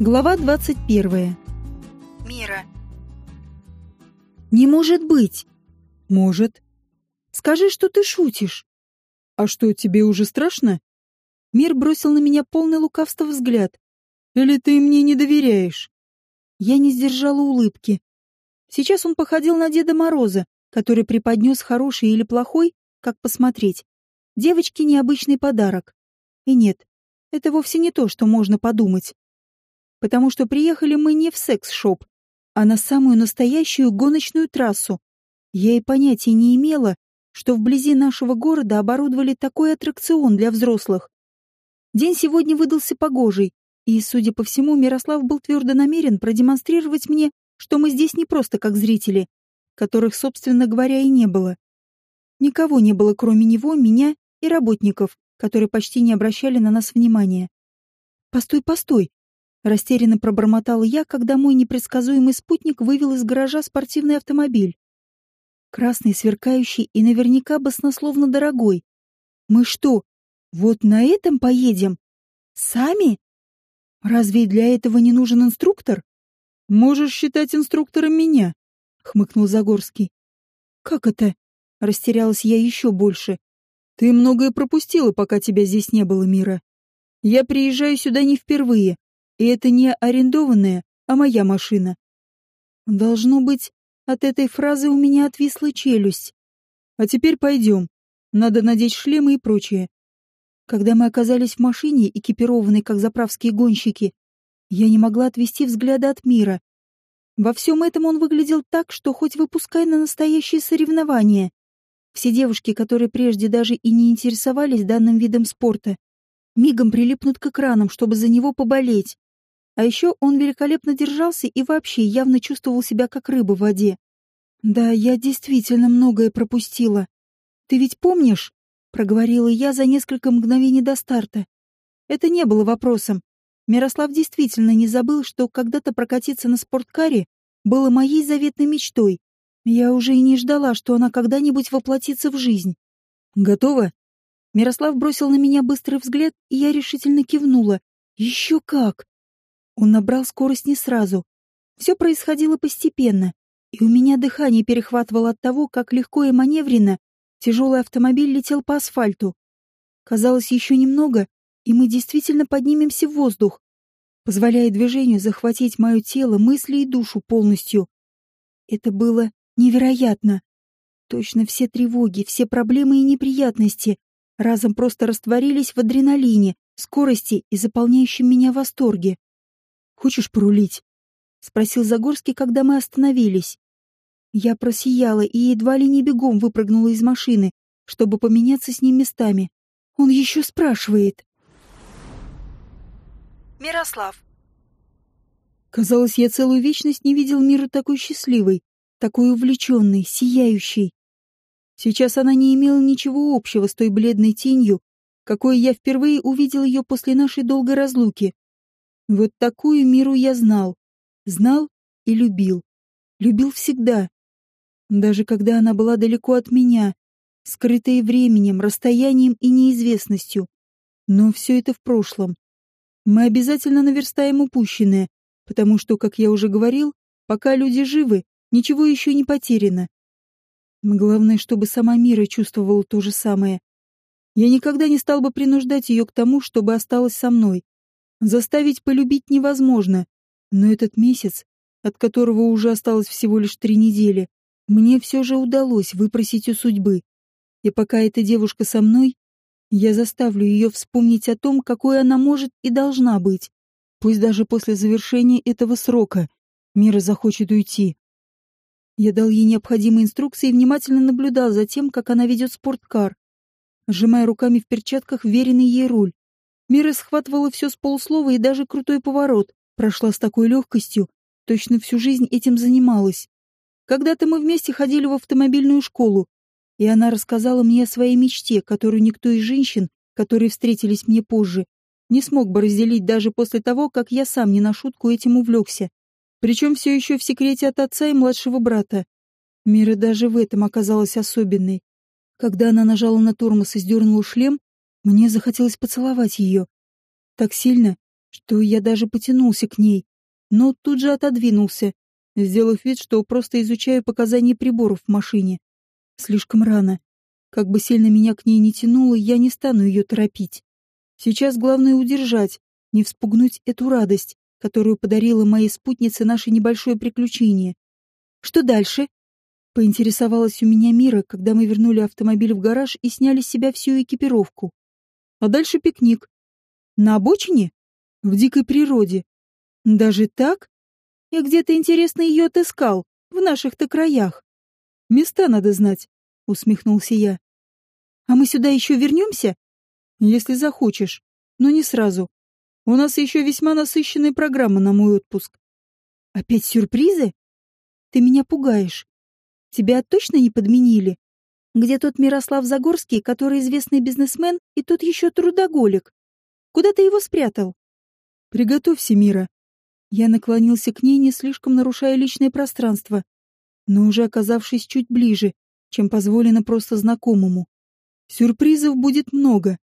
Глава 21. Мира. Не может быть. Может. Скажи, что ты шутишь. А что, тебе уже страшно? Мир бросил на меня полный лукавства взгляд. Или ты мне не доверяешь? Я не сдержала улыбки. Сейчас он походил на Деда Мороза, который преподнес хороший или плохой, как посмотреть. Девочке необычный подарок. И нет, это вовсе не то, что можно подумать. Потому что приехали мы не в секс-шоп, а на самую настоящую гоночную трассу. Я и понятия не имела, что вблизи нашего города оборудовали такой аттракцион для взрослых. День сегодня выдался погожий, и, судя по всему, Мирослав был твердо намерен продемонстрировать мне, что мы здесь не просто как зрители, которых, собственно говоря, и не было. Никого не было, кроме него, меня и работников, которые почти не обращали на нас внимания. «Постой, постой!» — растерянно пробормотала я, когда мой непредсказуемый спутник вывел из гаража спортивный автомобиль. Красный, сверкающий и наверняка баснословно дорогой. «Мы что, вот на этом поедем? Сами? Разве для этого не нужен инструктор?» «Можешь считать инструктором меня», — хмыкнул Загорский. «Как это?» — растерялась я еще больше. Ты многое пропустила, пока тебя здесь не было, Мира. Я приезжаю сюда не впервые, и это не арендованная, а моя машина. Должно быть, от этой фразы у меня отвисла челюсть. А теперь пойдем. Надо надеть шлемы и прочее. Когда мы оказались в машине, экипированной как заправские гонщики, я не могла отвести взгляда от мира. Во всем этом он выглядел так, что хоть выпускай на настоящие соревнования. Все девушки, которые прежде даже и не интересовались данным видом спорта, мигом прилипнут к экранам, чтобы за него поболеть. А еще он великолепно держался и вообще явно чувствовал себя как рыба в воде. «Да, я действительно многое пропустила. Ты ведь помнишь?» — проговорила я за несколько мгновений до старта. Это не было вопросом. Мирослав действительно не забыл, что когда-то прокатиться на спорткаре было моей заветной мечтой. Я уже и не ждала, что она когда-нибудь воплотится в жизнь. Готова? Мирослав бросил на меня быстрый взгляд, и я решительно кивнула. Еще как! Он набрал скорость не сразу. Все происходило постепенно, и у меня дыхание перехватывало от того, как легко и маневренно тяжелый автомобиль летел по асфальту. Казалось, еще немного, и мы действительно поднимемся в воздух, позволяя движению захватить мое тело, мысли и душу полностью. Это было Невероятно. Точно все тревоги, все проблемы и неприятности разом просто растворились в адреналине, скорости и заполняющем меня восторге. «Хочешь порулить?» — спросил Загорский, когда мы остановились. Я просияла и едва ли не бегом выпрыгнула из машины, чтобы поменяться с ним местами. Он еще спрашивает. Мирослав. Казалось, я целую вечность не видел мира такой счастливой такой увлеченной, сияющей. Сейчас она не имела ничего общего с той бледной тенью, какой я впервые увидел ее после нашей долгой разлуки. Вот такую миру я знал. Знал и любил. Любил всегда. Даже когда она была далеко от меня, скрытая временем, расстоянием и неизвестностью. Но все это в прошлом. Мы обязательно наверстаем упущенное, потому что, как я уже говорил, пока люди живы, Ничего еще не потеряно. Главное, чтобы сама Мира чувствовала то же самое. Я никогда не стал бы принуждать ее к тому, чтобы осталась со мной. Заставить полюбить невозможно, но этот месяц, от которого уже осталось всего лишь три недели, мне все же удалось выпросить у судьбы. И пока эта девушка со мной, я заставлю ее вспомнить о том, какой она может и должна быть. Пусть даже после завершения этого срока Мира захочет уйти. Я дал ей необходимые инструкции и внимательно наблюдал за тем, как она ведет спорткар, сжимая руками в перчатках веренный ей руль. Мира схватывала все с полуслова и даже крутой поворот прошла с такой легкостью, точно всю жизнь этим занималась. Когда-то мы вместе ходили в автомобильную школу, и она рассказала мне о своей мечте, которую никто из женщин, которые встретились мне позже, не смог бы разделить даже после того, как я сам не на шутку этим увлекся. Причем все еще в секрете от отца и младшего брата. Мира даже в этом оказалась особенной. Когда она нажала на тормоз и сдернула шлем, мне захотелось поцеловать ее. Так сильно, что я даже потянулся к ней, но тут же отодвинулся, сделав вид, что просто изучаю показания приборов в машине. Слишком рано. Как бы сильно меня к ней не тянуло, я не стану ее торопить. Сейчас главное удержать, не вспугнуть эту радость, которую подарила моей спутнице наше небольшое приключение. Что дальше? Поинтересовалась у меня Мира, когда мы вернули автомобиль в гараж и сняли с себя всю экипировку. А дальше пикник. На обочине? В дикой природе. Даже так? И где-то интересно ее отыскал, в наших-то краях. Места надо знать, усмехнулся я. А мы сюда еще вернемся? Если захочешь, но не сразу. У нас еще весьма насыщенная программа на мой отпуск. Опять сюрпризы? Ты меня пугаешь. Тебя точно не подменили? Где тот Мирослав Загорский, который известный бизнесмен, и тот еще трудоголик? Куда ты его спрятал? Приготовься, Мира. Я наклонился к ней, не слишком нарушая личное пространство, но уже оказавшись чуть ближе, чем позволено просто знакомому. Сюрпризов будет много.